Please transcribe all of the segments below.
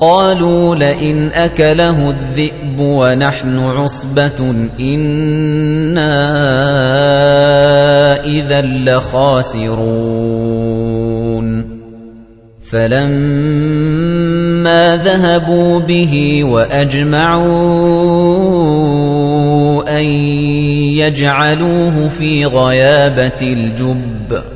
قَالُوا لَئِنْ أَكَلَهُ الذِّئْبُ وَنَحْنُ عُصْبَةٌ إِنَّا إِذًا لَّخَاسِرُونَ. فَلَمَّا ذَهَبُوا بِهِ وَأَجْمَعُوا أَن يَجْعَلُوهُ فِي غَيَابَتِ الْجُبِّ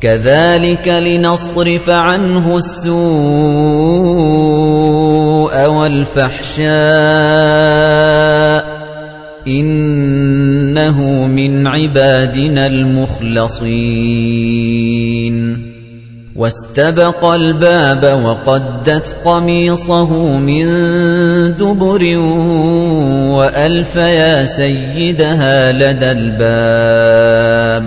كذلك لنصرف عنه السوء والفحشاء إنه من عبادنا المخلصين. واستبق الباب وقدت قميصه من دبر وألف يا سيدها لدى الباب.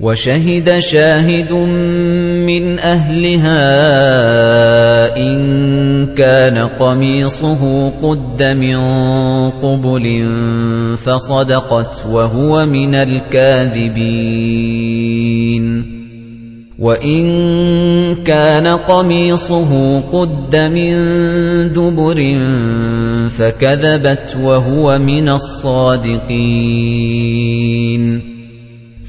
وشهد شاهد من أهلها إن كان قميصه قد من قبل فصدقت وهو من الكاذبين. وإن كان قميصه قد من دبر فكذبت وهو من الصادقين.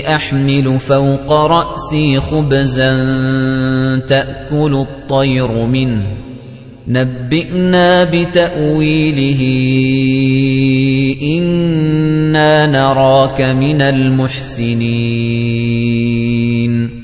أحمل فوق رأسي خبزا تأكل الطير منه. نبئنا بتأويله. إنا نراك من المحسنين.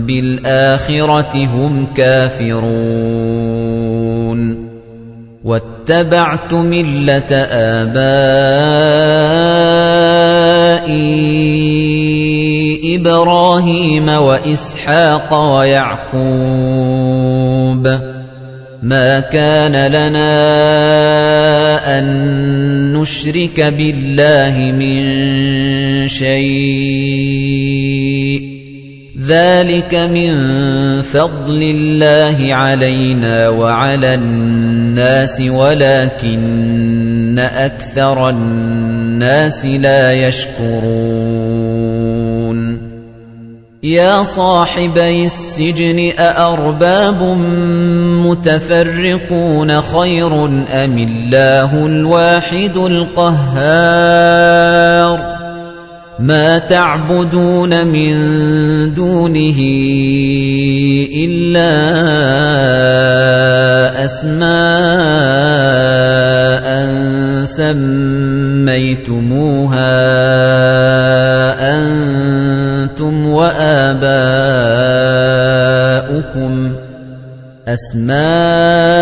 بالآخرة هم كافرون. واتبعت ملة آبائي إبراهيم وإسحاق ويعقوب. ما كان لنا أن نشرك بالله من شيء. ذلك من فضل الله علينا وعلى الناس ولكن أكثر الناس لا يشكرون يا صاحبي السجن أأرباب متفرقون خير أم الله الواحد القهار ما تعبدون من دونه إلا أسماء سميتموها أنتم وآباؤكم أسماء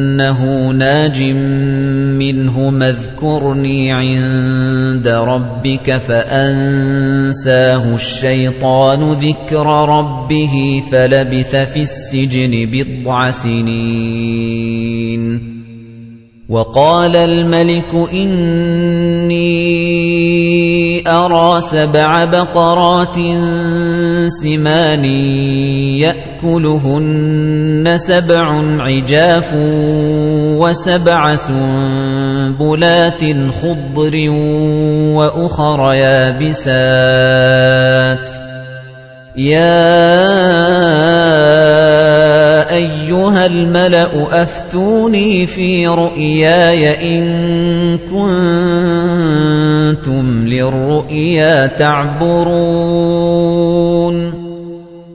أَنَّهُ نَاجٍ مِنْهُمَا اذْكُرْنِي عِندَ رَبِّكَ فَأَنسَاهُ الشَّيْطَانُ ذِكْرَ رَبِّهِ فَلَبِثَ فِي السِّجْنِ بِضْعَ سِنِينَ. وَقَالَ الْمَلِكُ إِنِّي أَرَى سَبْعَ بَقَرَاتٍ سِمَانٍ يَأْكُلُهُنَّ سَبْعٌ عِجَافٌ وَسَبْعَ سُنبُلَاتٍ خُضْرٍ وَأُخَرَ يَابِسَاتٍ. يَا أَيُّهَا الْمَلَأُ أَفْتُونِي فِي رُؤْيَايَ إِن كُنتُمْ لِلرُّؤْيَا تَعْبُرُونَ.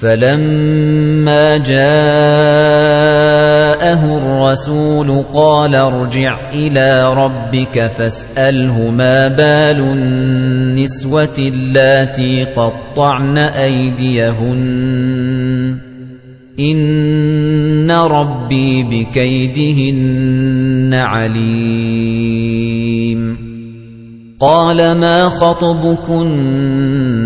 فَلَمَّا جَاءَهُ الرَّسُولُ قَالَ ارْجِعْ إِلَى رَبِّكَ فَاسْأَلْهُ مَا بَالُ النِّسْوَةِ اللَّاتِي قَطَّعْنَ أَيْدِيَهُنَّ. إِنَّ رَبِّي بِكَيْدِهِنَّ عَلِيمٌ. قَالَ مَا خَطْبُكُنَّ؟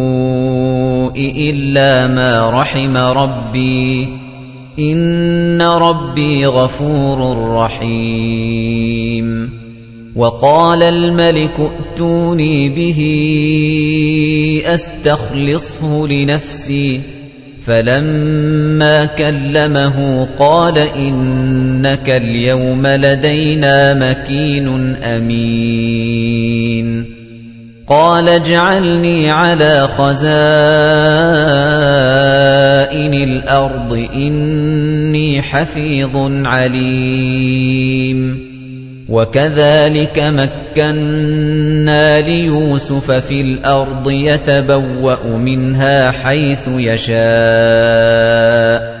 إِلَّا مَا رَحِمَ رَبِّي. إِنَّ رَبِّي غَفُورٌ رَّحِيمٌ. وَقَالَ الْمَلِكُ ائْتُونِي بِهِ أَسْتَخْلِصْهُ لِنَفْسِي. فَلَمَّا كَلَّمَهُ قَالَ إِنَّكَ الْيَوْمَ لَدَيْنَا مَكِينٌ أَمِينٌ. قَالَ اجْعَلْنِي عَلَى خَزَائِنِ الْأَرْضِ إِنِّي حَفِيظٌ عَلِيمٌ. وَكَذَلِكَ مَكَّنَّا لِيُوسُفَ فِي الْأَرْضِ يَتَبَوَّأُ مِنْهَا حَيْثُ يَشَاءُ.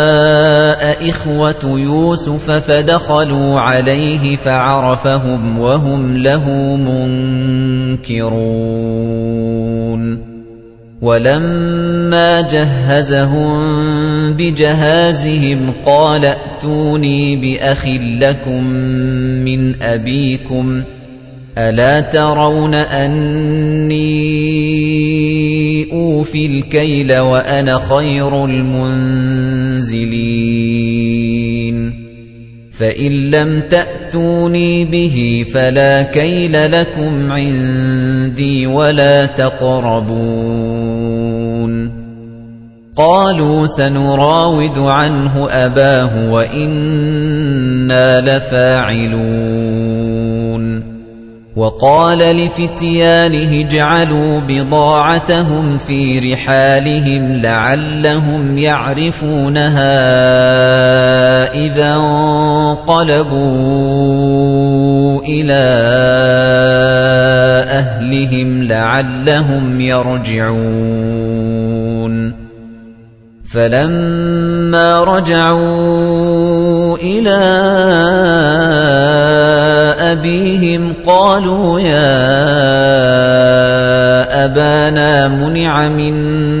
إِخْوَةُ يُوسُفَ فَدَخَلُوا عَلَيْهِ فَعَرَفَهُمْ وَهُمْ لَهُ مُنكِرُونَ. وَلَمَّا جَهَّزَهُم بِجَهَازِهِمْ قَالَ ائْتُونِي بِأَخٍ لَّكُم مِّنْ أَبِيكُمْ أَلَا تَرَوْنَ أَنِّي أُوفِي الْكَيْلَ وَأَنَا خَيْرُ الْمُنزِلِينَ؟ فَإِن لَّمْ تَأْتُونِي بِهِ فَلَا كَيْلَ لَكُمْ عِندِي وَلَا تَقْرَبُونِ قَالُوا سَنُرَاوِدُ عَنْهُ أَبَاهُ وَإِنَّا لَفَاعِلُونَ وَقَالَ لِفِتْيَانِهِ اجْعَلُوا بِضَاعَتَهُمْ فِي رِحَالِهِمْ لَعَلَّهُمْ يَعْرِفُونَهَا إِذَا انقَلَبُوا إِلَى أَهْلِهِمْ لَعَلَّهُمْ يَرْجِعُونَ. فَلَمَّا رَجَعُوا إِلَى أَبِيهِمْ قَالُوا يَا أَبَانَا مُنِعَ مِنَّا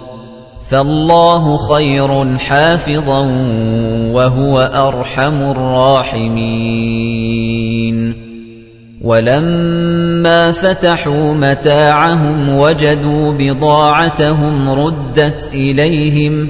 فَاللَّهُ خَيْرٌ حَافِظًا وَهُوَ أَرْحَمُ الرَّاحِمِينَ. وَلَمَّا فَتَحُوا مَتَاعَهُمْ وَجَدُوا بِضَاعَتَهُمْ رُدَّتْ إِلَيْهِمْ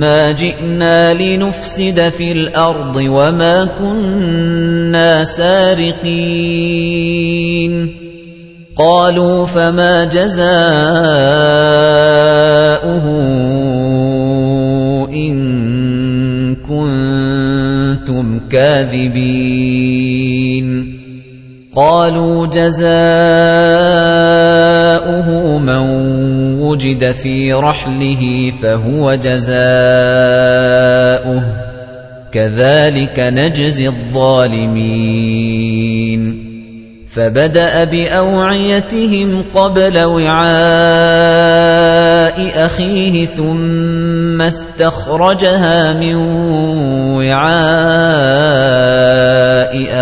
ما جئنا لنفسد في الأرض وما كنا سارقين قالوا فما جزاؤه إن كنتم كاذبين قالوا جزاؤه من وجد في رحله فهو جزاؤه. كذلك نجزي الظالمين. فبدأ بأوعيتهم قبل وعاء أخيه ثم استخرجها من وعاء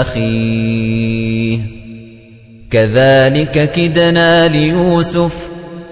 أخيه. كذلك كدنا ليوسف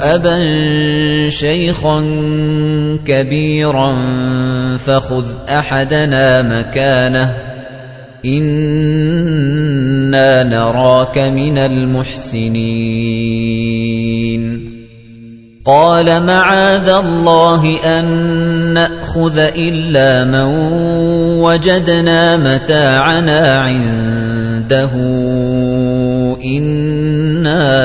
أبا شيخا كبيرا فخذ أحدنا مكانه. إنا نراك من المحسنين. قال معاذ الله أن نأخذ إلا من وجدنا متاعنا عنده. إنا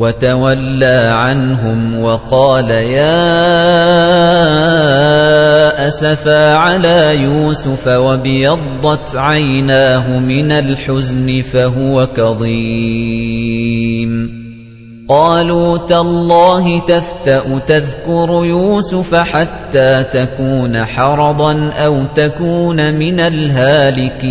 وتولى عنهم وقال يا أسفا على يوسف وبيضت عيناه من الحزن فهو كظيم. قالوا تالله تفتأ تذكر يوسف حتى تكون حرضا أو تكون من الهالكين.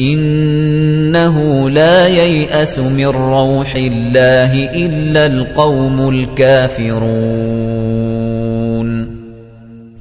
إنه لا ييأس من روح الله إلا القوم الكافرون.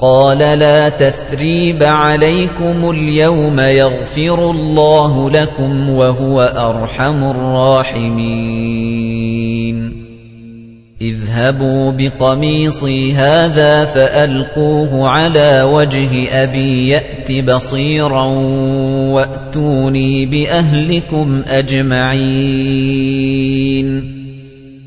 قال لا تثريب عليكم اليوم يغفر الله لكم وهو أرحم الراحمين. اذهبوا بقميصي هذا فألقوه على وجه أبي يأت بصيرا وأتوني بأهلكم أجمعين.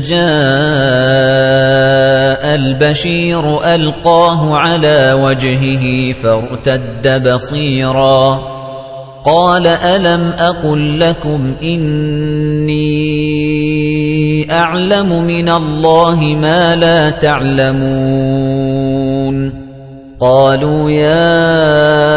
جَاءَ الْبَشِيرُ أَلْقَاهُ عَلَىٰ وَجْهِهِ فَارْتَدَّ بَصِيرًا. قَالَ أَلَمْ أَقُل لَّكُمْ إِنِّي أَعْلَمُ مِنَ اللَّهِ مَا لَا تَعْلَمُونَ؟ قَالُوا يَا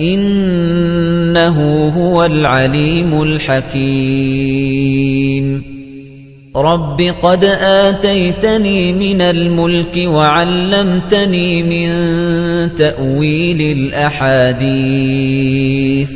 إِنَّهُ هُوَ الْعَلِيمُ الْحَكِيمُ. رَبِّ قَدْ آتَيْتَنِي مِنَ الْمُلْكِ وَعَلَّمْتَنِي مِن تَأْوِيلِ الْأَحَادِيثِ.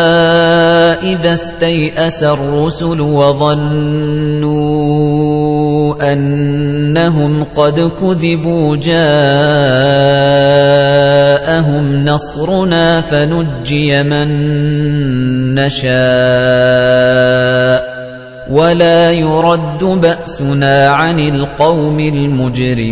إِذَا اسْتَيْأَسَ الرُّسُلُ وَظَنُّوا أَنَّهُمْ قَدْ كُذِبُوا جَاءَهُمْ نَصْرُنَا فَنُجِّيَ مَن نَّشَاءُ وَلَا يُرَدُّ بَأْسُنَا عَنِ الْقَوْمِ الْمُجْرِمِينَ.